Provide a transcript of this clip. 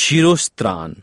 شیروستران